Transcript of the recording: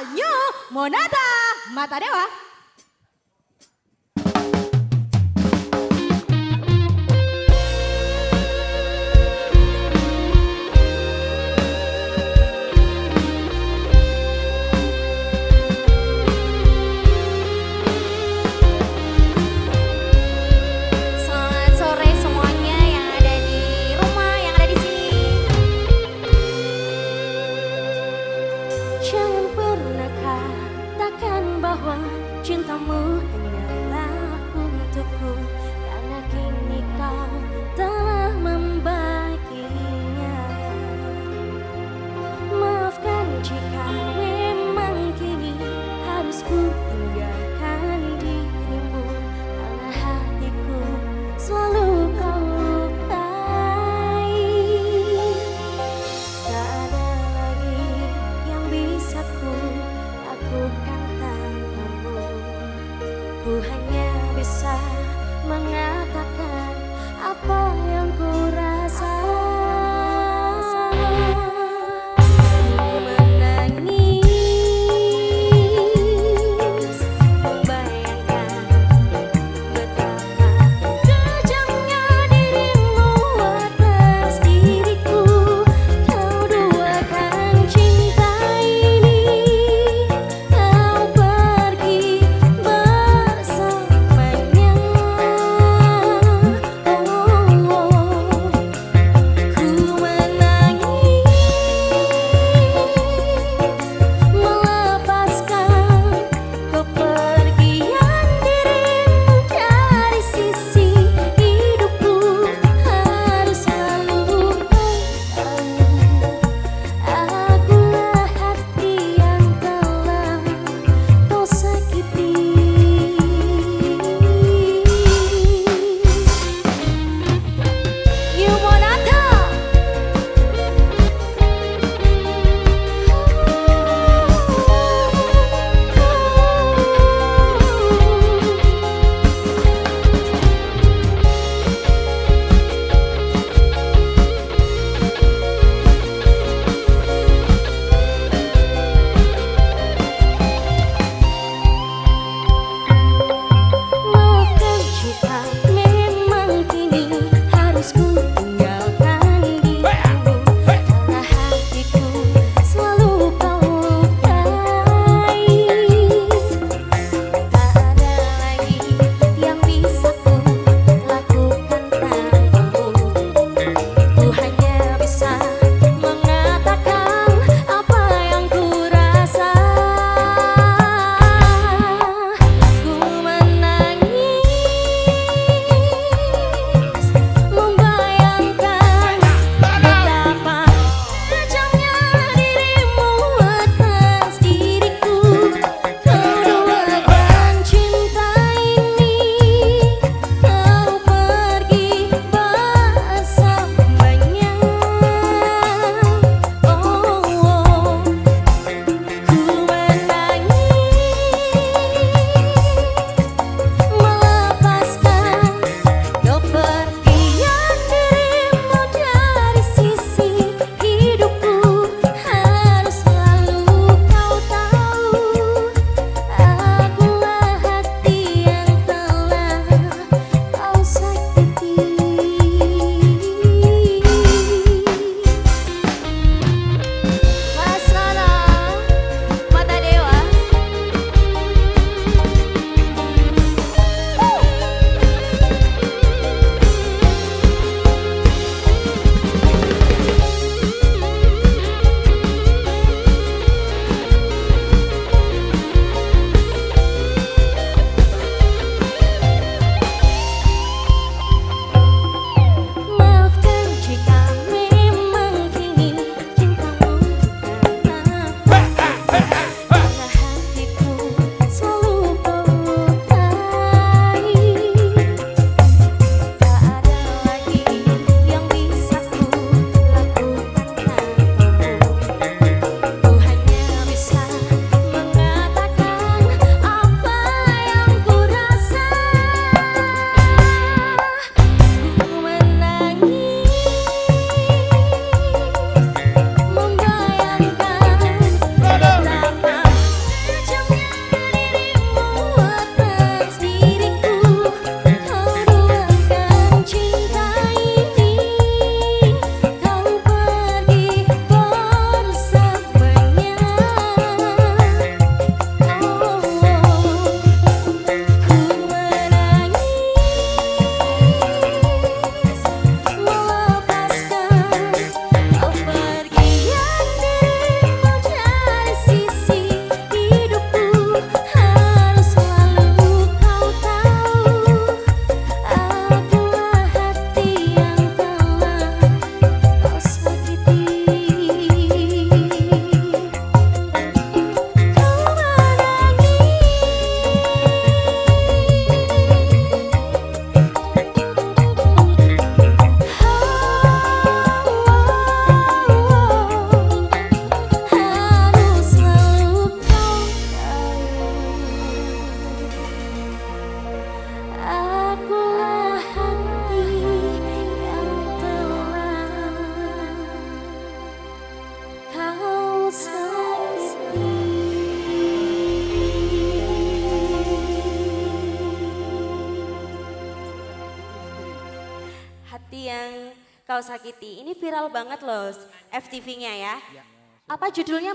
よもなだまたでは bukan tanganmu. Ku hanya bisa mengalami hati yang kau sakiti. Ini viral banget loh FTV-nya ya. Apa judulnya Mas